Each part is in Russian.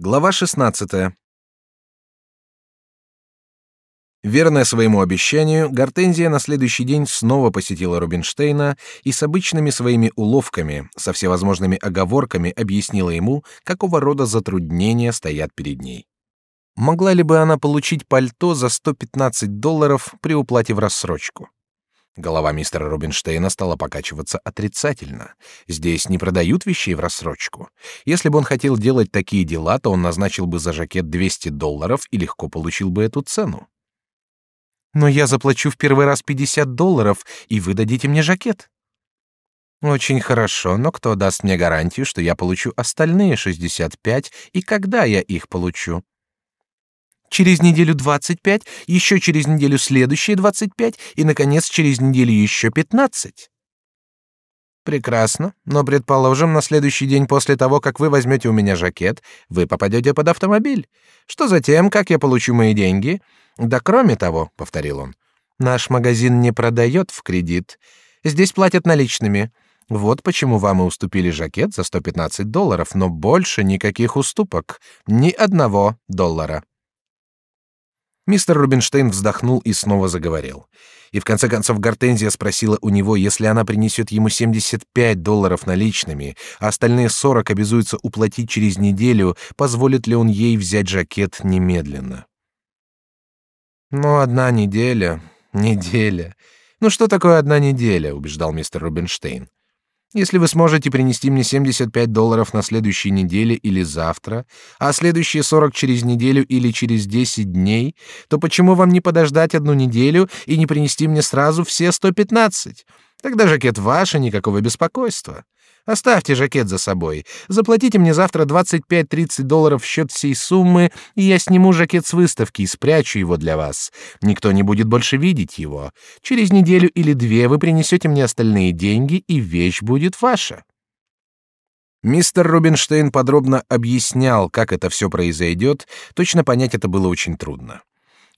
Глава 16. Верная своему обещанию, Гортензия на следующий день снова посетила Рубинштейна и с обычными своими уловками, со всевозможными оговорками объяснила ему, какого рода затруднения стоят перед ней. Могла ли бы она получить пальто за 115 долларов при уплате в рассрочку? Голова мистера Рубинштейна стала покачиваться отрицательно. Здесь не продают вещей в рассрочку. Если бы он хотел делать такие дела, то он назначил бы за жакет 200 долларов и легко получил бы эту цену. Но я заплачу в первый раз 50 долларов, и вы дадите мне жакет. Очень хорошо, но кто даст мне гарантию, что я получу остальные 65 и когда я их получу? Через неделю 25, еще через неделю следующие 25 и, наконец, через неделю еще 15. Прекрасно, но, предположим, на следующий день после того, как вы возьмете у меня жакет, вы попадете под автомобиль. Что затем, как я получу мои деньги? Да кроме того, — повторил он, — наш магазин не продает в кредит. Здесь платят наличными. Вот почему вам и уступили жакет за 115 долларов, но больше никаких уступок, ни одного доллара. Мистер Рубинштейн вздохнул и снова заговорил. И в конце концов Гортензия спросила у него, если она принесет ему 75 долларов наличными, а остальные 40 обязуется уплатить через неделю, позволит ли он ей взять жакет немедленно. «Ну, одна неделя, неделя. Ну что такое одна неделя?» — убеждал мистер Рубинштейн. Если вы сможете принести мне 75 долларов на следующей неделе или завтра, а следующие 40 через неделю или через 10 дней, то почему вам не подождать одну неделю и не принести мне сразу все 115? Тогда жакет ваш, и никакого беспокойства. Оставьте жакет за собой. Заплатите мне завтра 25-30 долларов в счет всей суммы, и я сниму жакет с выставки и спрячу его для вас. Никто не будет больше видеть его. Через неделю или две вы принесете мне остальные деньги, и вещь будет ваша. Мистер Рубинштейн подробно объяснял, как это все произойдет, точно понять это было очень трудно.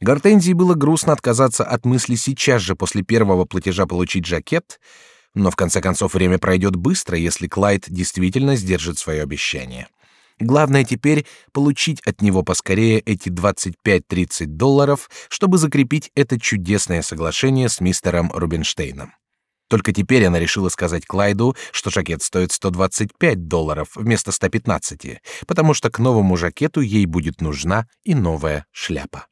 Гортензии было грустно отказаться от мысли сейчас же после первого платежа получить жакет, но в конце концов время пройдет быстро, если Клайд действительно сдержит свое обещание. Главное теперь получить от него поскорее эти 25-30 долларов, чтобы закрепить это чудесное соглашение с мистером Рубинштейном. Только теперь она решила сказать Клайду, что жакет стоит 125 долларов вместо 115, потому что к новому жакету ей будет нужна и новая шляпа.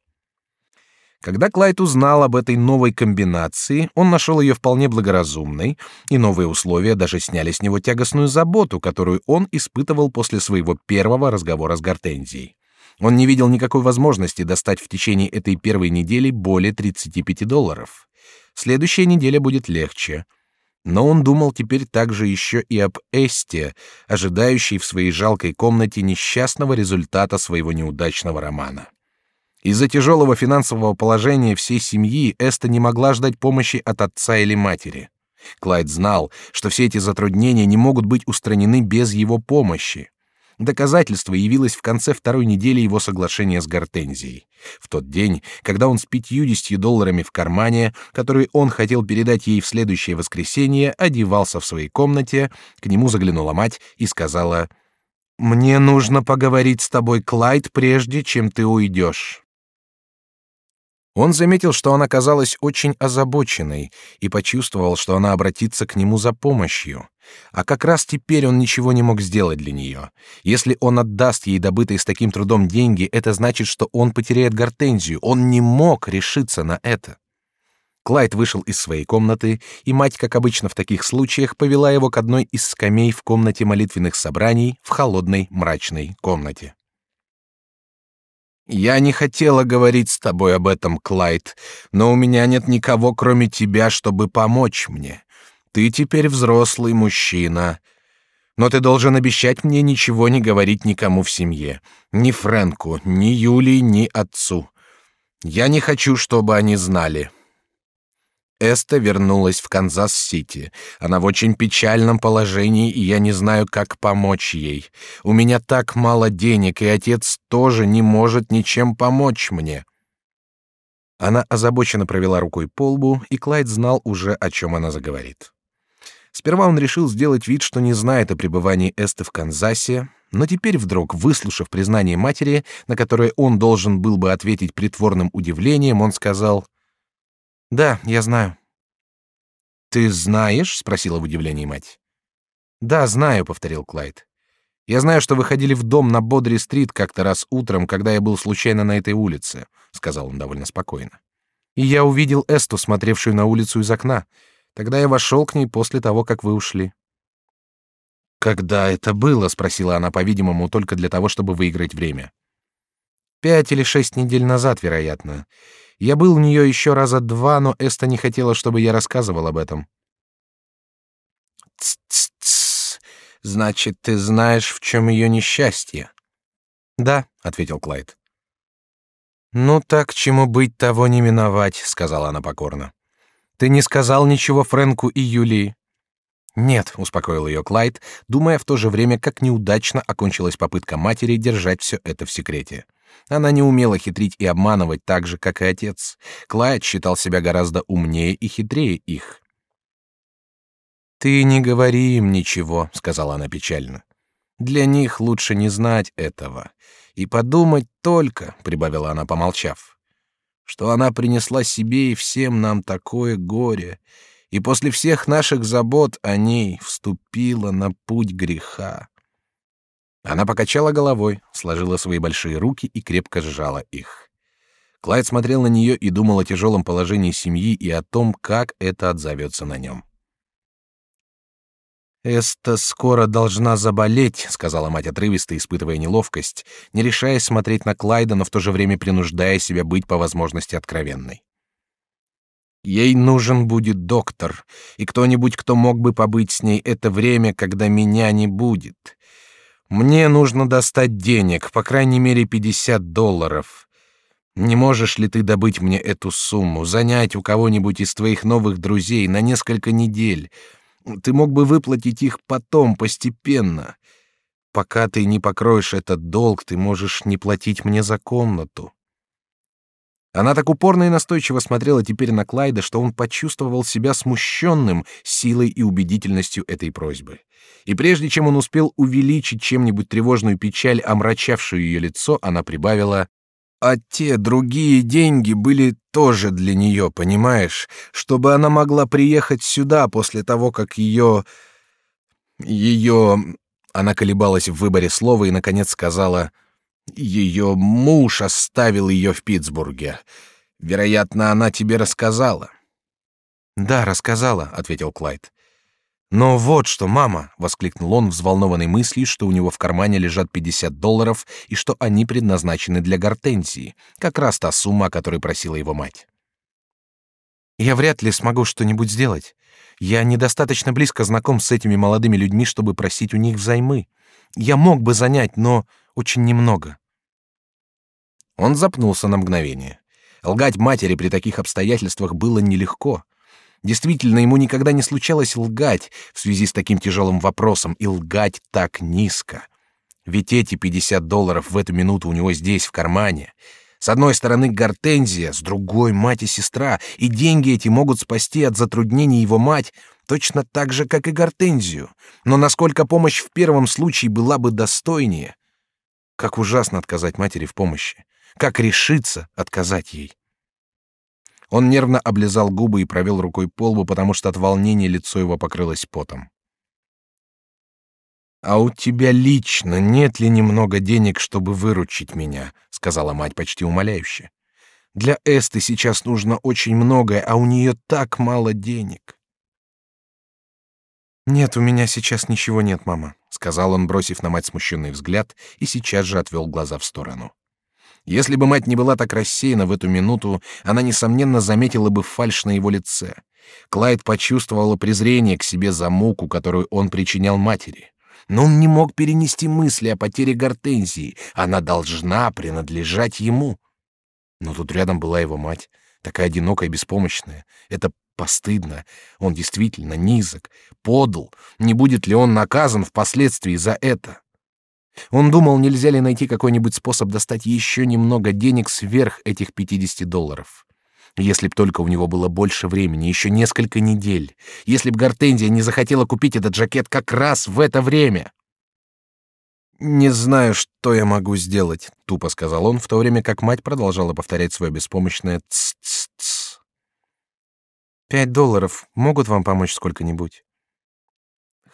Когда Клайд узнал об этой новой комбинации, он нашел ее вполне благоразумной, и новые условия даже сняли с него тягостную заботу, которую он испытывал после своего первого разговора с Гортензией. Он не видел никакой возможности достать в течение этой первой недели более 35 долларов. Следующая неделя будет легче. Но он думал теперь также еще и об Эсте, ожидающей в своей жалкой комнате несчастного результата своего неудачного романа. Из-за тяжелого финансового положения всей семьи Эста не могла ждать помощи от отца или матери. Клайд знал, что все эти затруднения не могут быть устранены без его помощи. Доказательство явилось в конце второй недели его соглашения с Гортензией. В тот день, когда он с пятьюдесятью долларами в кармане, которые он хотел передать ей в следующее воскресенье, одевался в своей комнате, к нему заглянула мать и сказала: "Мне нужно поговорить с тобой, Клайд, прежде чем ты уйдешь". Он заметил, что она казалась очень озабоченной, и почувствовал, что она обратится к нему за помощью. А как раз теперь он ничего не мог сделать для нее. Если он отдаст ей добытые с таким трудом деньги, это значит, что он потеряет гортензию. Он не мог решиться на это. Клайд вышел из своей комнаты, и мать, как обычно в таких случаях, повела его к одной из скамей в комнате молитвенных собраний в холодной мрачной комнате. Я не хотела говорить с тобой об этом, Клайд, но у меня нет никого, кроме тебя, чтобы помочь мне. Ты теперь взрослый мужчина. Но ты должен обещать мне ничего не говорить никому в семье. Ни Фрэнку, ни Юлии, ни отцу. Я не хочу, чтобы они знали. Эста вернулась в Канзас-Сити. Она в очень печальном положении, и я не знаю, как помочь ей. У меня так мало денег, и отец тоже не может ничем помочь мне. Она озабоченно провела рукой по лбу, и Клайд знал уже, о чем она заговорит. Сперва он решил сделать вид, что не знает о пребывании Эсты в Канзасе, но теперь вдруг, выслушав признание матери, на которое он должен был бы ответить притворным удивлением, он сказал: "Да, я знаю". "Ты знаешь?" спросила в удивлении мать. "Да, знаю", повторил Клайд. "Я знаю, что вы ходили в дом на Бодри-стрит как-то раз утром, когда я был случайно на этой улице", сказал он довольно спокойно. "И я увидел Эсту, смотревшую на улицу из окна. Тогда я вошел к ней после того, как вы ушли". Когда это было? спросила она, по-видимому, только для того, чтобы выиграть время. Пять или шесть недель назад, вероятно. Я был у нее еще раза два, но Эста не хотела, чтобы я рассказывал об этом. Ц-ц-ц. Значит, ты знаешь, в чем ее несчастье? Да, ответил Клайд. Ну так, чему быть, того не миновать, сказала она покорно. Ты не сказал ничего Фрэнку и Юлии. Нет, успокоил ее Клайд, думая в то же время, как неудачно окончилась попытка матери держать все это в секрете. Она не умела хитрить и обманывать так же, как и отец. Клайд считал себя гораздо умнее и хитрее их. Ты не говори им ничего, сказала она печально. Для них лучше не знать этого и подумать только, прибавила она, помолчав, что она принесла себе и всем нам такое горе и после всех наших забот о ней вступила на путь греха. Она покачала головой, сложила свои большие руки и крепко сжала их. Клайд смотрел на нее и думал о тяжелом положении семьи и о том, как это отзовется на нем. «Эста скоро должна заболеть», — сказала мать отрывисто, испытывая неловкость, не решаясь смотреть на Клайда, но в то же время принуждая себя быть по возможности откровенной. Ей нужен будет доктор и кто-нибудь, кто мог бы побыть с ней это время, когда меня не будет. Мне нужно достать денег, по крайней мере, пятьдесят долларов. Не можешь ли ты добыть мне эту сумму, занять у кого-нибудь из твоих новых друзей на несколько недель? Ты мог бы выплатить их потом, постепенно. Пока ты не покроешь этот долг, ты можешь не платить мне за комнату. Она так упорно и настойчиво смотрела теперь на Клайда, что он почувствовал себя смущенным силой и убедительностью этой просьбы. И прежде чем он успел увеличить чем-нибудь тревожную печаль, омрачавшую ее лицо, она прибавила: "А те другие деньги были тоже для нее, понимаешь, чтобы она могла приехать сюда после того, как ее ее она колебалась в выборе слова и наконец сказала: ее муж оставил ее в Питтсбурге. Вероятно, она тебе рассказала. Да, рассказала, ответил Клайд. Но вот что, мама, воскликнул он, взволнованный мыслью, что у него в кармане лежат 50 долларов и что они предназначены для Гортензии, как раз та сумма, о которой просила его мать. Я вряд ли смогу что-нибудь сделать. Я недостаточно близко знаком с этими молодыми людьми, чтобы просить у них взаймы. Я мог бы занять, но очень немного. Он запнулся на мгновение. Лгать матери при таких обстоятельствах было нелегко. Действительно, ему никогда не случалось лгать в связи с таким тяжелым вопросом и лгать так низко. Ведь эти 50 долларов в эту минуту у него здесь в кармане. С одной стороны Гортензия, с другой мать и сестра, и деньги эти могут спасти от затруднений его мать точно так же, как и Гортензию. Но насколько помощь в первом случае была бы достойнее, как ужасно отказать матери в помощи. Как решиться отказать ей? Он нервно облизал губы и провел рукой по лбу, потому что от волнения лицо его покрылось потом. А у тебя лично нет ли немного денег, чтобы выручить меня? сказала мать почти умоляюще. Для Эсты сейчас нужно очень многое, а у нее так мало денег. Нет, у меня сейчас ничего нет, мама, сказал он, бросив на мать смущенный взгляд, и сейчас же отвел глаза в сторону. Если бы мать не была так рассеяна в эту минуту, она несомненно заметила бы фальшь на его лице. Клайд почувствовала презрение к себе за муку, которую он причинял матери. Но он не мог перенести мысли о потере Гортензии. Она должна принадлежать ему. Но тут рядом была его мать, такая одинокая и беспомощная. Это постыдно. Он действительно низок, подл. Не будет ли он наказан впоследствии за это? Он думал, нельзя ли найти какой-нибудь способ достать еще немного денег сверх этих 50 долларов. Если б только у него было больше времени, еще несколько недель. Если б Гортензия не захотела купить этот жакет как раз в это время. Не знаю, что я могу сделать, тупо сказал он, в то время как мать продолжала повторять свое беспомощное ц-ц-ц. Пять долларов могут вам помочь сколько-нибудь?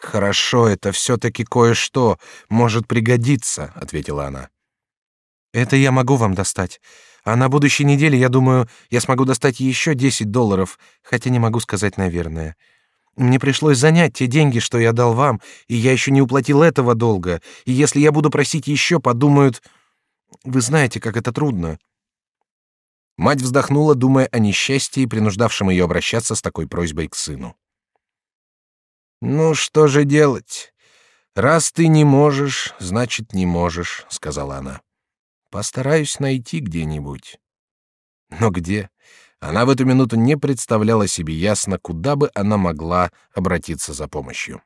Хорошо, это все-таки кое-что может пригодиться, ответила она. Это я могу вам достать. А на будущей неделе, я думаю, я смогу достать еще 10 долларов, хотя не могу сказать, наверное. Мне пришлось занять те деньги, что я дал вам, и я еще не уплатил этого долга. И если я буду просить еще, подумают, вы знаете, как это трудно. Мать вздохнула, думая о несчастье, принуждавшем ее обращаться с такой просьбой к сыну. Ну что же делать? Раз ты не можешь, значит не можешь, сказала она. Постараюсь найти где-нибудь. Но где? Она в эту минуту не представляла себе ясно, куда бы она могла обратиться за помощью.